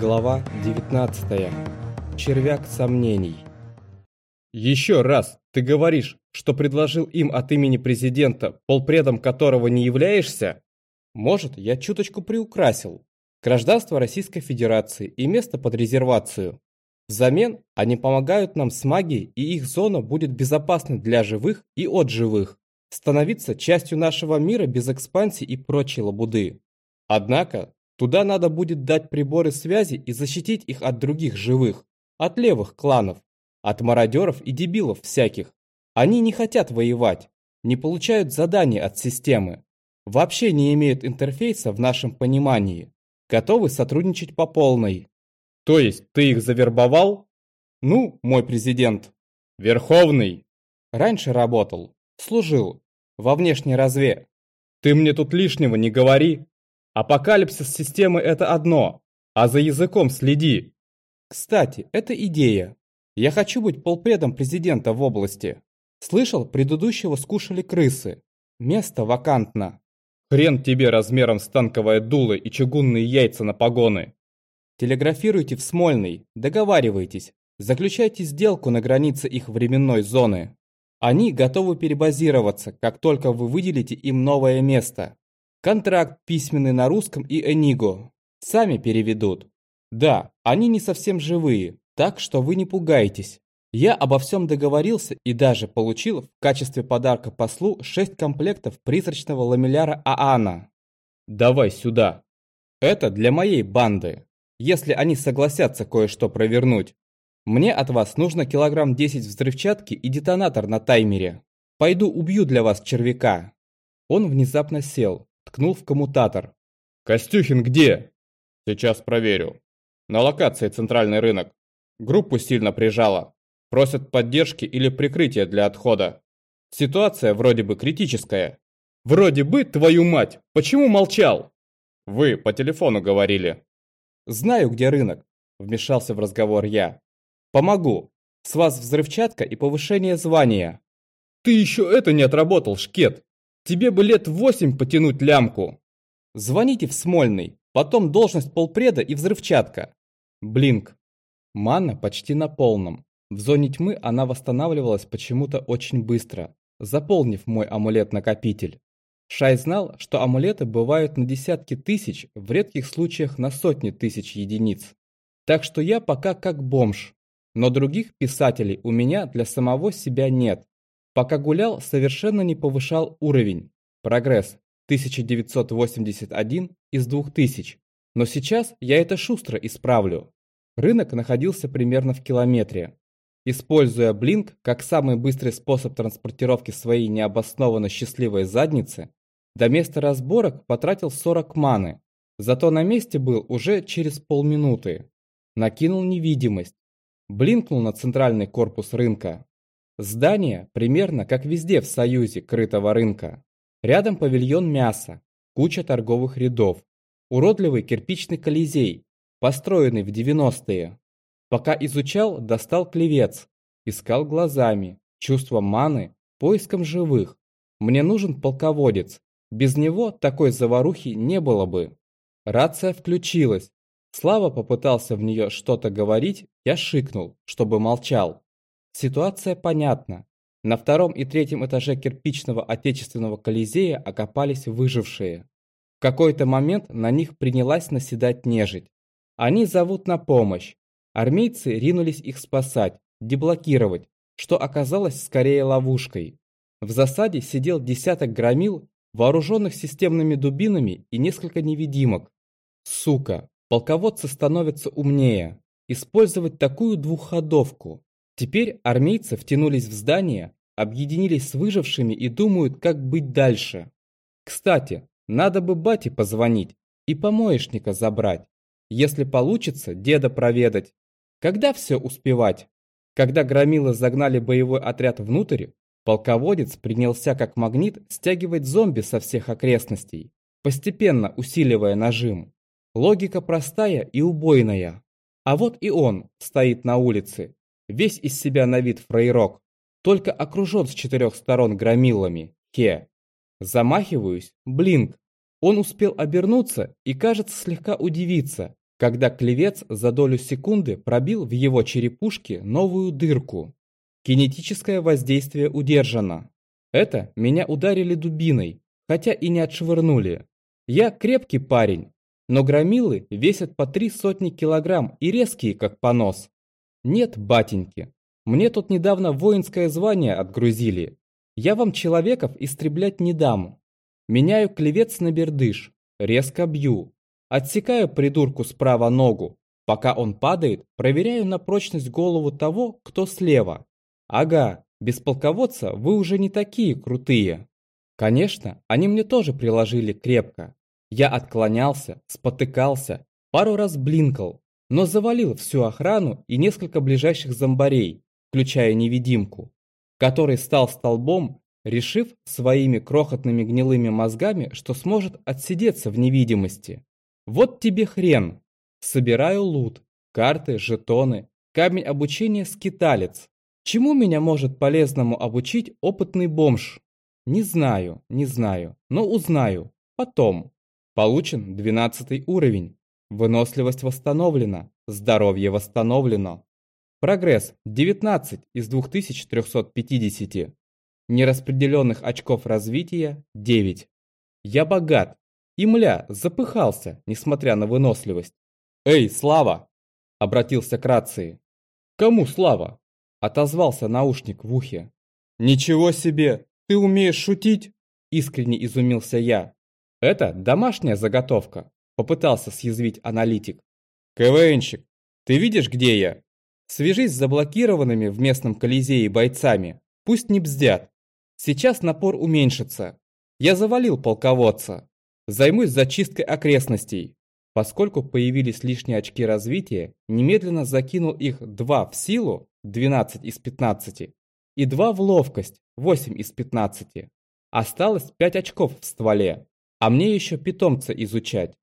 Глава 19. Червяк сомнений. Еще раз ты говоришь, что предложил им от имени президента, полпредом которого не являешься? Может, я чуточку приукрасил. Гражданство Российской Федерации и место под резервацию. Взамен они помогают нам с магией, и их зона будет безопасной для живых и от живых. Становиться частью нашего мира без экспансии и прочей лабуды. Однако, Туда надо будет дать приборы связи и защитить их от других живых, от левых кланов, от мародеров и дебилов всяких. Они не хотят воевать, не получают задания от системы, вообще не имеют интерфейса в нашем понимании, готовы сотрудничать по полной. То есть ты их завербовал? Ну, мой президент. Верховный. Раньше работал, служил, во внешней разве. Ты мне тут лишнего не говори. Апокалипсис системы – это одно, а за языком следи. Кстати, это идея. Я хочу быть полпредом президента в области. Слышал, предыдущего скушали крысы. Место вакантно. Хрен тебе размером с танковое дуло и чугунные яйца на погоны. Телеграфируйте в Смольный, договаривайтесь, заключайте сделку на границе их временной зоны. Они готовы перебазироваться, как только вы выделите им новое место. Контракт письменный на русском и Эниго. Сами переведут. Да, они не совсем живые, так что вы не пугайтесь. Я обо всем договорился и даже получил в качестве подарка послу 6 комплектов призрачного ламеляра Аана. Давай сюда. Это для моей банды. Если они согласятся кое-что провернуть. Мне от вас нужно килограмм 10 взрывчатки и детонатор на таймере. Пойду убью для вас червяка. Он внезапно сел, Ткнул в коммутатор. «Костюхин где?» «Сейчас проверю. На локации центральный рынок. Группу сильно прижало. Просят поддержки или прикрытия для отхода. Ситуация вроде бы критическая». «Вроде бы, твою мать! Почему молчал?» «Вы по телефону говорили». «Знаю, где рынок», – вмешался в разговор я. «Помогу. С вас взрывчатка и повышение звания». «Ты еще это не отработал, Шкет!» Тебе бы лет восемь потянуть лямку. Звоните в Смольный, потом должность полпреда и взрывчатка. Блинк. Мана почти на полном. В зоне тьмы она восстанавливалась почему-то очень быстро, заполнив мой амулет-накопитель. Шай знал, что амулеты бывают на десятки тысяч, в редких случаях на сотни тысяч единиц. Так что я пока как бомж. Но других писателей у меня для самого себя нет. Пока гулял, совершенно не повышал уровень. Прогресс 1981 из 2000. Но сейчас я это шустро исправлю. Рынок находился примерно в километре. Используя блинк как самый быстрый способ транспортировки своей необоснованно счастливой задницы, до места разборок потратил 40 маны. Зато на месте был уже через полминуты. Накинул невидимость. Блинкнул на центральный корпус рынка. Здание примерно как везде в Союзе крытого рынка. Рядом павильон мяса, куча торговых рядов, уродливый кирпичный колизей, построенный в 90-е. Пока изучал, достал клевец, искал глазами, чувством маны, поиском живых. Мне нужен полководец, без него такой заварухи не было бы. Рация включилась. Слава попытался в нее что-то говорить, я шикнул, чтобы молчал. Ситуация понятна. На втором и третьем этаже кирпичного отечественного Колизея окопались выжившие. В какой-то момент на них принялась наседать нежить. Они зовут на помощь. Армейцы ринулись их спасать, деблокировать, что оказалось скорее ловушкой. В засаде сидел десяток громил, вооруженных системными дубинами и несколько невидимок. Сука, полководцы становятся умнее. Использовать такую двухходовку. Теперь армейцы втянулись в здание, объединились с выжившими и думают, как быть дальше. Кстати, надо бы бате позвонить и помоечника забрать. Если получится, деда проведать. Когда все успевать? Когда громилы загнали боевой отряд внутрь, полководец принялся как магнит стягивать зомби со всех окрестностей, постепенно усиливая нажим. Логика простая и убойная. А вот и он стоит на улице, Весь из себя на вид фрейрок, только окружен с четырех сторон громилами. Хе. Замахиваюсь, блинк. Он успел обернуться и, кажется, слегка удивиться, когда клевец за долю секунды пробил в его черепушке новую дырку. Кинетическое воздействие удержано. Это меня ударили дубиной, хотя и не отшвырнули. Я крепкий парень, но громилы весят по три сотни килограмм и резкие, как понос. Нет, батеньки, мне тут недавно воинское звание отгрузили. Я вам человеков истреблять не дам. Меняю клевец на бердыш, резко бью. Отсекаю придурку справа ногу. Пока он падает, проверяю на прочность голову того, кто слева. Ага, без полководца вы уже не такие крутые. Конечно, они мне тоже приложили крепко. Я отклонялся, спотыкался, пару раз блинкал, но завалил всю охрану и несколько ближайших зомбарей, включая невидимку, который стал столбом, решив своими крохотными гнилыми мозгами, что сможет отсидеться в невидимости. Вот тебе хрен. Собираю лут, карты, жетоны, камень обучения скиталец. Чему меня может полезному обучить опытный бомж? Не знаю, не знаю, но узнаю. Потом. Получен 12 уровень. Выносливость восстановлена, здоровье восстановлено. Прогресс 19 из 2350. Нераспределенных очков развития 9. Я богат. И мля, запыхался, несмотря на выносливость. «Эй, Слава!» Обратился к рации. «Кому Слава?» Отозвался наушник в ухе. «Ничего себе! Ты умеешь шутить?» Искренне изумился я. «Это домашняя заготовка», попытался съязвить аналитик. «КВНщик, ты видишь, где я?» Свяжись с заблокированными в местном Колизее бойцами. Пусть не бздят. Сейчас напор уменьшится. Я завалил полководца. Займусь зачисткой окрестностей. Поскольку появились лишние очки развития, немедленно закинул их 2 в силу, 12 из 15, и 2 в ловкость, 8 из 15. Осталось 5 очков в стволе, а мне еще питомца изучать.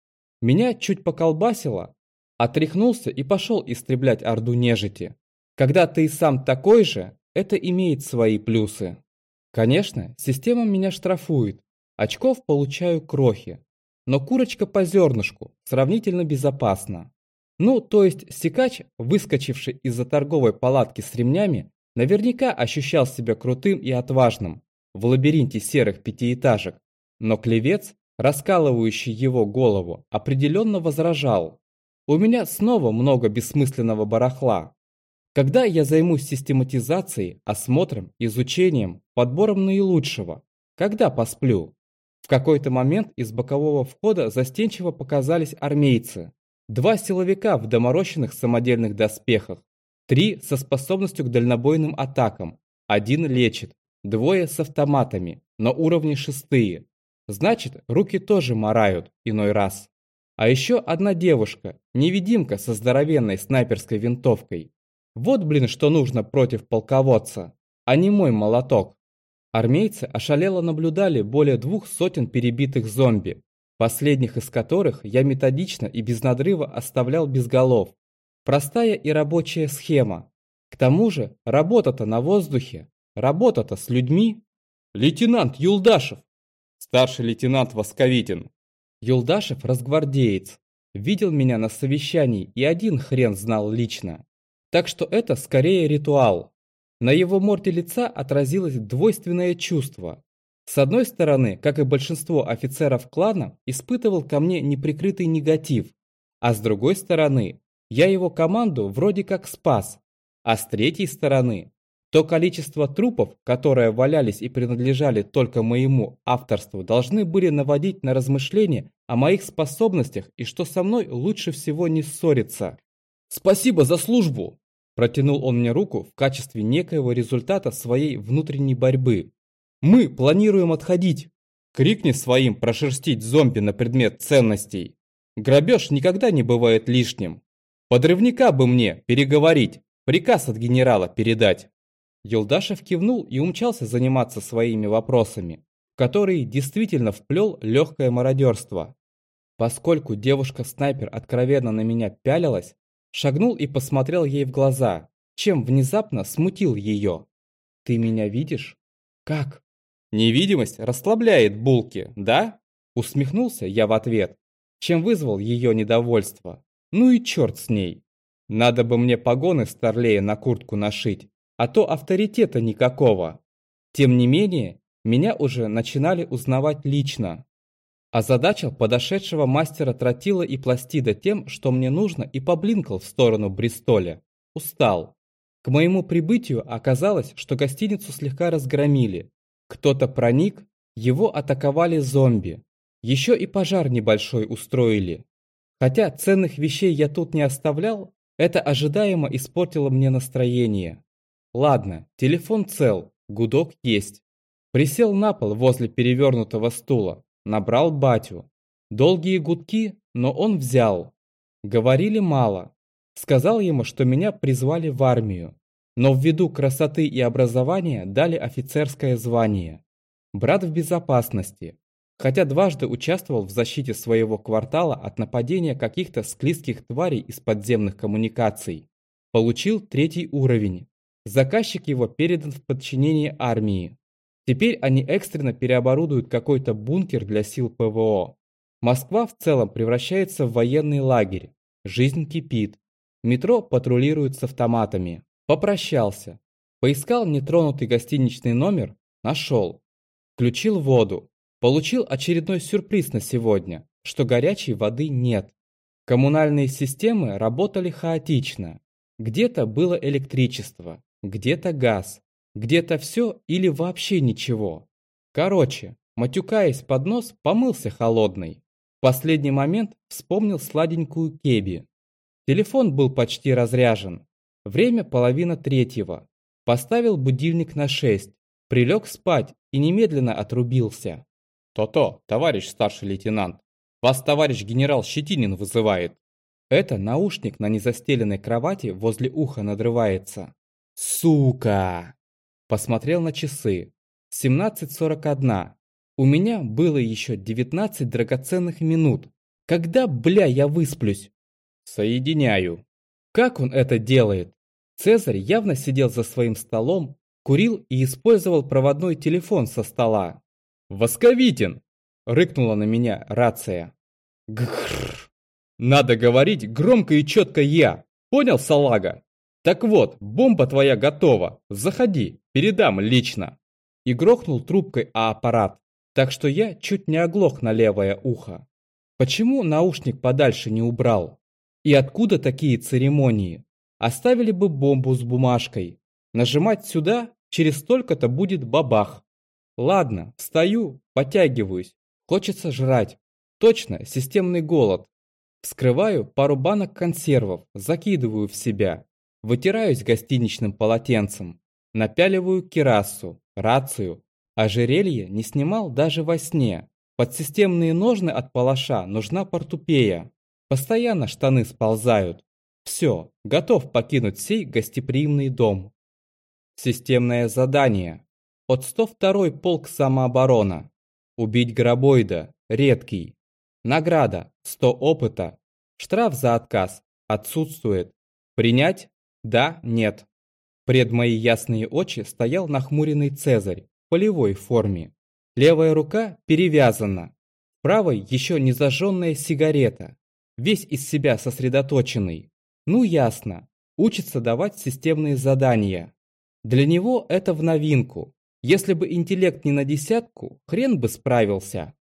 Меня чуть поколбасило, Отряхнулся и пошел истреблять орду нежити. Когда ты сам такой же, это имеет свои плюсы. Конечно, система меня штрафует. Очков получаю крохи. Но курочка по зернышку сравнительно безопасна. Ну, то есть секач, выскочивший из-за торговой палатки с ремнями, наверняка ощущал себя крутым и отважным в лабиринте серых пятиэтажек. Но клевец, раскалывающий его голову, определенно возражал. У меня снова много бессмысленного барахла. Когда я займусь систематизацией, осмотром, изучением, подбором наилучшего? Когда посплю? В какой-то момент из бокового входа застенчиво показались армейцы. Два силовика в доморощенных самодельных доспехах. Три со способностью к дальнобойным атакам. Один лечит. Двое с автоматами, но уровни шестые. Значит, руки тоже морают иной раз. А еще одна девушка, невидимка со здоровенной снайперской винтовкой. Вот, блин, что нужно против полководца, а не мой молоток. Армейцы ошалело наблюдали более двух сотен перебитых зомби, последних из которых я методично и без надрыва оставлял без голов. Простая и рабочая схема. К тому же, работа-то на воздухе, работа-то с людьми. Лейтенант Юлдашев! Старший лейтенант Восковитин, Юлдашев разгвардеец. Видел меня на совещании и один хрен знал лично. Так что это скорее ритуал. На его морде лица отразилось двойственное чувство. С одной стороны, как и большинство офицеров клана, испытывал ко мне неприкрытый негатив. А с другой стороны, я его команду вроде как спас. А с третьей стороны, то количество трупов, которые валялись и принадлежали только моему авторству, должны были наводить на размышления о моих способностях и что со мной лучше всего не ссориться. «Спасибо за службу!» Протянул он мне руку в качестве некоего результата своей внутренней борьбы. «Мы планируем отходить!» Крикни своим прошерстить зомби на предмет ценностей. Грабеж никогда не бывает лишним. Подрывника бы мне переговорить, приказ от генерала передать. Юлдашев кивнул и умчался заниматься своими вопросами, которые действительно вплел легкое мародерство. Поскольку девушка-снайпер откровенно на меня пялилась, шагнул и посмотрел ей в глаза, чем внезапно смутил ее. «Ты меня видишь?» «Как?» «Невидимость расслабляет булки, да?» Усмехнулся я в ответ, чем вызвал ее недовольство. Ну и черт с ней. Надо бы мне погоны старлея на куртку нашить, а то авторитета никакого. Тем не менее, меня уже начинали узнавать лично. Озадачил подошедшего мастера тротила и пластида тем, что мне нужно, и поблинкал в сторону Бристоля. Устал. К моему прибытию оказалось, что гостиницу слегка разгромили. Кто-то проник, его атаковали зомби. Еще и пожар небольшой устроили. Хотя ценных вещей я тут не оставлял, это ожидаемо испортило мне настроение. Ладно, телефон цел, гудок есть. Присел на пол возле перевернутого стула, набрал батю. Долгие гудки, но он взял. Говорили мало. Сказал ему, что меня призвали в армию, но ввиду красоты и образования дали офицерское звание. Брат в безопасности, хотя дважды участвовал в защите своего квартала от нападения каких-то склизких тварей из подземных коммуникаций. Получил третий уровень. Заказчик его передан в подчинение армии. Теперь они экстренно переоборудуют какой-то бункер для сил ПВО. Москва в целом превращается в военный лагерь. Жизнь кипит. Метро патрулирует с автоматами. Попрощался. Поискал нетронутый гостиничный номер, нашел. Включил воду. Получил очередной сюрприз на сегодня, что горячей воды нет. Коммунальные системы работали хаотично. Где-то было электричество, где-то газ, где-то все или вообще ничего. Короче, матюкаясь под нос, помылся холодный. В последний момент вспомнил сладенькую кеби. Телефон был почти разряжен. Время половина третьего. Поставил будильник на шесть. Прилег спать и немедленно отрубился. «То-то, товарищ старший лейтенант, вас товарищ генерал Щетинин вызывает». Это наушник на незастеленной кровати возле уха надрывается. «Сука!» Посмотрел на часы. 17.41. У меня было еще 19 драгоценных минут. Когда, бля, я высплюсь? Соединяю. Как он это делает? Цезарь явно сидел за своим столом, курил и использовал проводной телефон со стола. «Восковитин!» – рыкнула на меня рация. Гхррр. Надо говорить громко и четко я. Понял, салага? Так вот, бомба твоя готова. Заходи, передам лично. И грохнул трубкой о аппарат, так что я чуть не оглох на левое ухо. Почему наушник подальше не убрал? И откуда такие церемонии? Оставили бы бомбу с бумажкой. Нажимать сюда, через столько-то будет бабах. Ладно, встаю, потягиваюсь. Хочется жрать. Точно, системный голод. Вскрываю пару банок консервов, закидываю в себя. Вытираюсь гостиничным полотенцем. Напяливаю кирасу, рацию. Ожерелье не снимал даже во сне. Под системные ножны от палаша нужна портупея. Постоянно штаны сползают. Все, готов покинуть сей гостеприимный дом. Системное задание. От 102 полк самооборона. Убить гробоида. Редкий. Награда. 100 опыта. Штраф за отказ. Отсутствует. Принять? Да, нет. Пред мои ясные очи стоял нахмуренный Цезарь в полевой форме. Левая рука перевязана. Правой еще не зажженная сигарета весь из себя сосредоточенный. Ну ясно, учится давать системные задания. Для него это в новинку. Если бы интеллект не на десятку, хрен бы справился.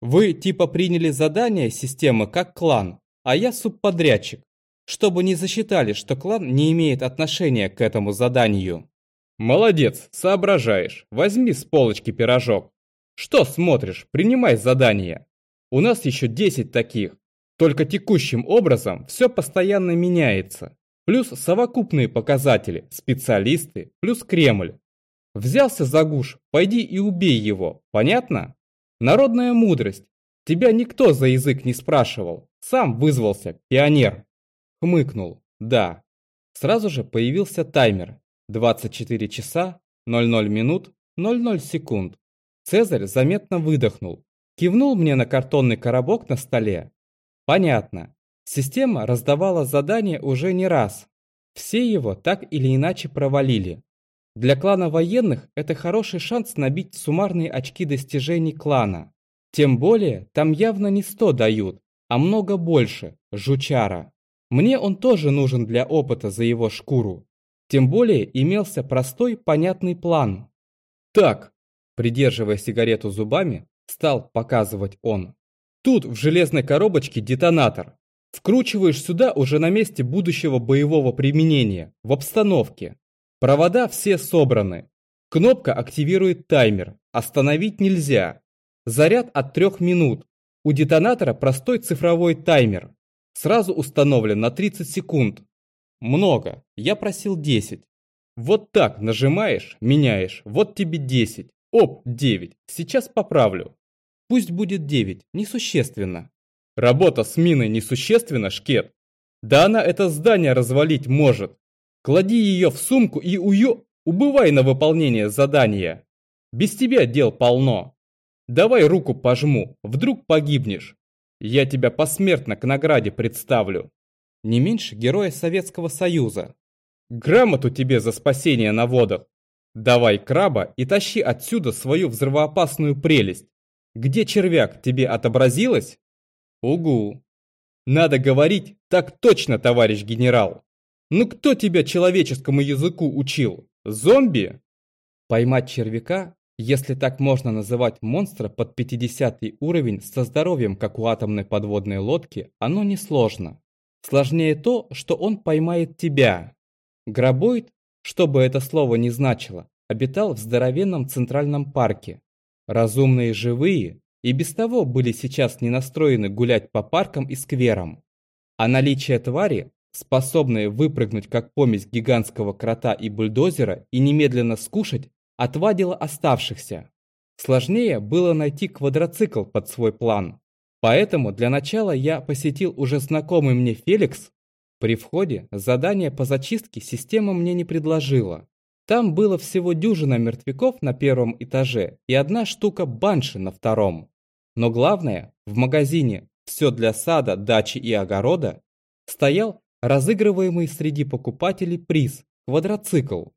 Вы типа приняли задание системы как клан, а я субподрядчик. Чтобы не засчитали, что клан не имеет отношения к этому заданию. Молодец, соображаешь. Возьми с полочки пирожок. Что смотришь, принимай задание. У нас еще 10 таких. Только текущим образом все постоянно меняется. Плюс совокупные показатели, специалисты, плюс Кремль. Взялся за гуш, пойди и убей его, понятно? Народная мудрость. Тебя никто за язык не спрашивал. Сам вызвался, пионер. Хмыкнул, да. Сразу же появился таймер. 24 часа, 00 минут, 00 секунд. Цезарь заметно выдохнул. Кивнул мне на картонный коробок на столе, Понятно. Система раздавала задания уже не раз. Все его так или иначе провалили. Для клана военных это хороший шанс набить суммарные очки достижений клана. Тем более, там явно не 100 дают, а много больше, жучара. Мне он тоже нужен для опыта за его шкуру. Тем более имелся простой, понятный план. Так, придерживая сигарету зубами, стал показывать он. Тут в железной коробочке детонатор. Вкручиваешь сюда уже на месте будущего боевого применения, в обстановке. Провода все собраны. Кнопка активирует таймер. Остановить нельзя. Заряд от 3 минут. У детонатора простой цифровой таймер. Сразу установлен на 30 секунд. Много. Я просил 10. Вот так нажимаешь, меняешь. Вот тебе 10. Оп, 9. Сейчас поправлю. Пусть будет 9. Несущественно. Работа с миной несущественна, Шкет. Да она это здание развалить может. Клади ее в сумку и уё... Убывай на выполнение задания. Без тебя дел полно. Давай руку пожму, вдруг погибнешь. Я тебя посмертно к награде представлю. Не меньше героя Советского Союза. Грамоту тебе за спасение на водах. Давай краба и тащи отсюда свою взрывоопасную прелесть. Где червяк, тебе отобразилось? Угу. Надо говорить так точно, товарищ генерал. Ну кто тебя человеческому языку учил? Зомби? Поймать червяка, если так можно называть монстра под 50 уровень со здоровьем, как у атомной подводной лодки, оно несложно. Сложнее то, что он поймает тебя. Грабоид, что бы это слово ни значило, обитал в здоровенном центральном парке. Разумные живые и без того были сейчас не настроены гулять по паркам и скверам. А наличие твари, способной выпрыгнуть как помесь гигантского крота и бульдозера и немедленно скушать, отвадило оставшихся. Сложнее было найти квадроцикл под свой план. Поэтому для начала я посетил уже знакомый мне Феликс. При входе задание по зачистке система мне не предложила. Там было всего дюжина мертвяков на первом этаже и одна штука банши на втором. Но главное, в магазине «Все для сада, дачи и огорода» стоял разыгрываемый среди покупателей приз – квадроцикл.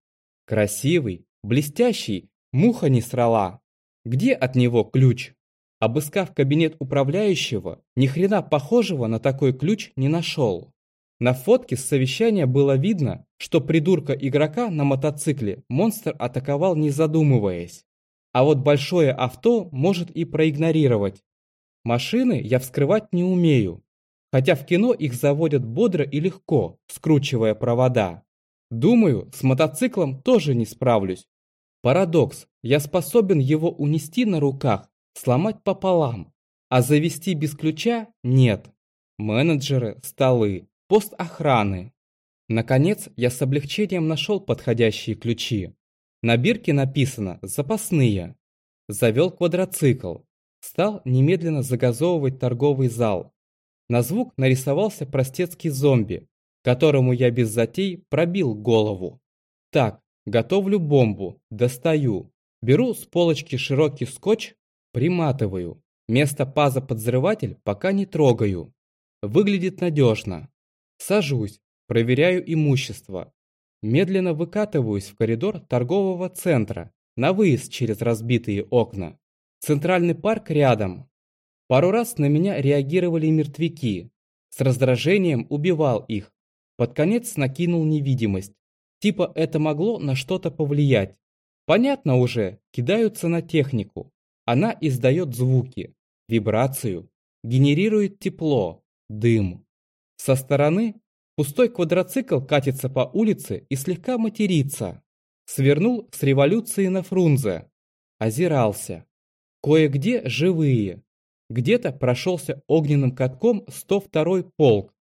Красивый, блестящий, муха не срала. Где от него ключ? Обыскав кабинет управляющего, ни хрена похожего на такой ключ не нашел. На фотке с совещания было видно, что придурка игрока на мотоцикле монстр атаковал не задумываясь. А вот большое авто может и проигнорировать. Машины я вскрывать не умею. Хотя в кино их заводят бодро и легко, скручивая провода. Думаю, с мотоциклом тоже не справлюсь. Парадокс, я способен его унести на руках, сломать пополам. А завести без ключа нет. Менеджеры, столы, пост охраны. Наконец, я с облегчением нашел подходящие ключи. На бирке написано «Запасные». Завел квадроцикл. Стал немедленно загазовывать торговый зал. На звук нарисовался простецкий зомби, которому я без затей пробил голову. Так, готовлю бомбу, достаю. Беру с полочки широкий скотч, приматываю. Место паза подзрыватель пока не трогаю. Выглядит надежно. Сажусь, проверяю имущество. Медленно выкатываюсь в коридор торгового центра, на выезд через разбитые окна. Центральный парк рядом. Пару раз на меня реагировали мертвяки. С раздражением убивал их. Под конец накинул невидимость. Типа это могло на что-то повлиять. Понятно уже, кидаются на технику. Она издает звуки, вибрацию, генерирует тепло, дым. Со стороны Пустой квадроцикл катится по улице и слегка матерится. Свернул с революции на Фрунзе. Озирался. Кое-где живые. Где-то прошелся огненным катком 102-й полк.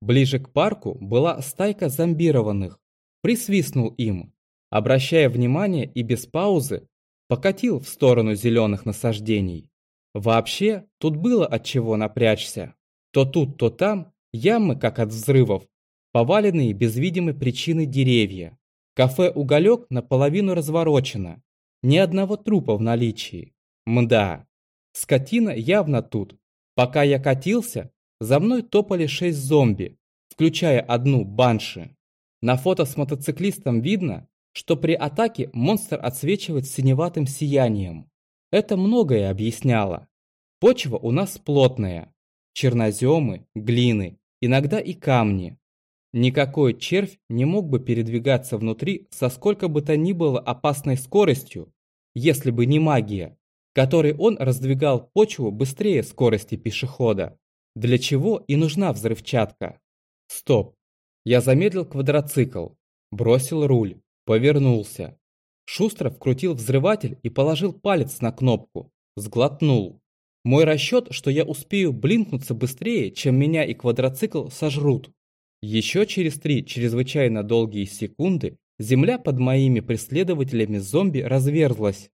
Ближе к парку была стайка зомбированных. Присвистнул им. Обращая внимание и без паузы, покатил в сторону зеленых насаждений. Вообще, тут было от чего напрячься. То тут, то там ямы, как от взрывов, поваленные без видимой причины деревья. Кафе «Уголек» наполовину разворочено. Ни одного трупа в наличии. Мда. Скотина явно тут. Пока я катился, за мной топали шесть зомби, включая одну банши. На фото с мотоциклистом видно, что при атаке монстр отсвечивает синеватым сиянием. Это многое объясняло. Почва у нас плотная. Черноземы, глины, иногда и камни. Никакой червь не мог бы передвигаться внутри со сколько бы то ни было опасной скоростью, если бы не магия, которой он раздвигал почву быстрее скорости пешехода. Для чего и нужна взрывчатка? Стоп. Я замедлил квадроцикл, бросил руль, повернулся. Шустро вкрутил взрыватель и положил палец на кнопку. Сглотнул. Мой расчет, что я успею блинкнуться быстрее, чем меня и квадроцикл сожрут. Еще через три чрезвычайно долгие секунды земля под моими преследователями зомби разверзлась.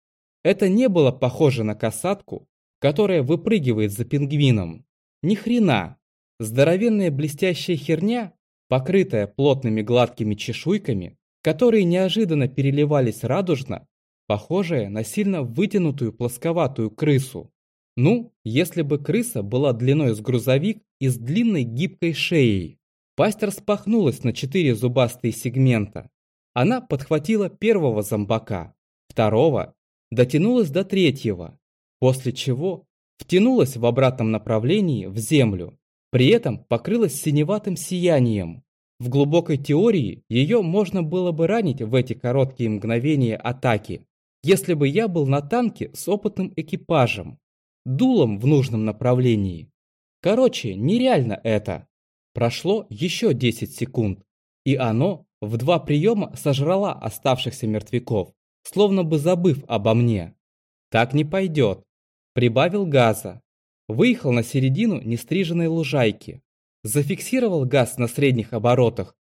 Это не было похоже на касатку, которая выпрыгивает за пингвином. Ни хрена. Здоровенная блестящая херня, покрытая плотными гладкими чешуйками, которые неожиданно переливались радужно, похожая на сильно вытянутую плосковатую крысу. Ну, если бы крыса была длиной с грузовик и с длинной гибкой шеей. Пасть распахнулась на четыре зубастые сегмента. Она подхватила первого зомбака, второго, дотянулась до третьего, после чего втянулась в обратном направлении в землю, при этом покрылась синеватым сиянием. В глубокой теории ее можно было бы ранить в эти короткие мгновения атаки, если бы я был на танке с опытным экипажем, дулом в нужном направлении. Короче, нереально это. Прошло еще 10 секунд, и оно в два приема сожрала оставшихся мертвяков, словно бы забыв обо мне. Так не пойдет. Прибавил газа. Выехал на середину нестриженной лужайки. Зафиксировал газ на средних оборотах.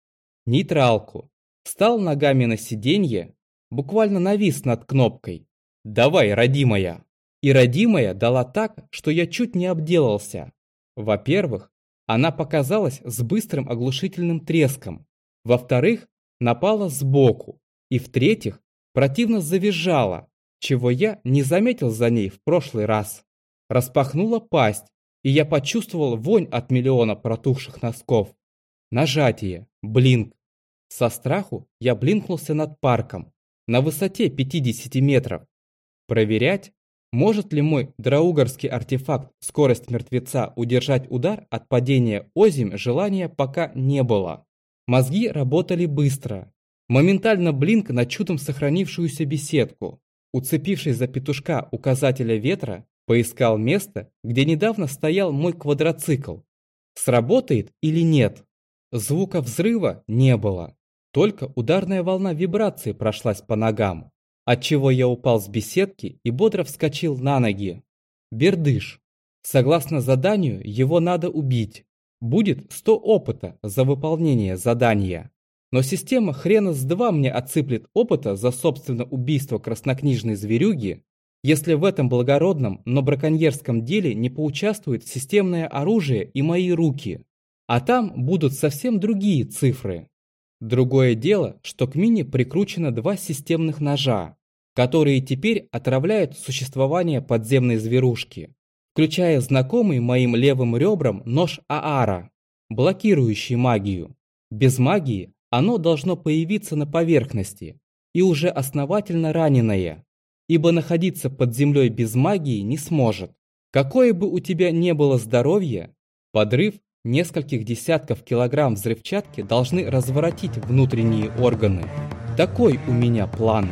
Нейтралку. Встал ногами на сиденье. Буквально навис над кнопкой. «Давай, родимая!» И родимая дала так, что я чуть не обделался. Во-первых, она показалась с быстрым оглушительным треском. Во-вторых, напала сбоку. И в-третьих, противно завизжала, чего я не заметил за ней в прошлый раз. Распахнула пасть, и я почувствовал вонь от миллиона протухших носков. Нажатие, блинк. Со страху я блинкнулся над парком, на высоте 50 метров. Проверять, может ли мой драугарский артефакт скорость мертвеца удержать удар от падения озимь желания пока не было. Мозги работали быстро. Моментально блинк на чудом сохранившуюся беседку. Уцепившись за петушка указателя ветра, поискал место, где недавно стоял мой квадроцикл. Сработает или нет? Звука взрыва не было. Только ударная волна вибрации прошлась по ногам отчего я упал с беседки и бодро вскочил на ноги. Бердыш. Согласно заданию, его надо убить. Будет 100 опыта за выполнение задания. Но система хрена с два мне отсыплет опыта за собственно убийство краснокнижной зверюги, если в этом благородном, но браконьерском деле не поучаствует системное оружие и мои руки. А там будут совсем другие цифры. Другое дело, что к мине прикручено два системных ножа, которые теперь отравляют существование подземной зверушки, включая знакомый моим левым ребрам нож Аара, блокирующий магию. Без магии оно должно появиться на поверхности и уже основательно раненое, ибо находиться под землей без магии не сможет. Какое бы у тебя не было здоровья, подрыв нескольких десятков килограмм взрывчатки должны разворотить внутренние органы. Такой у меня план.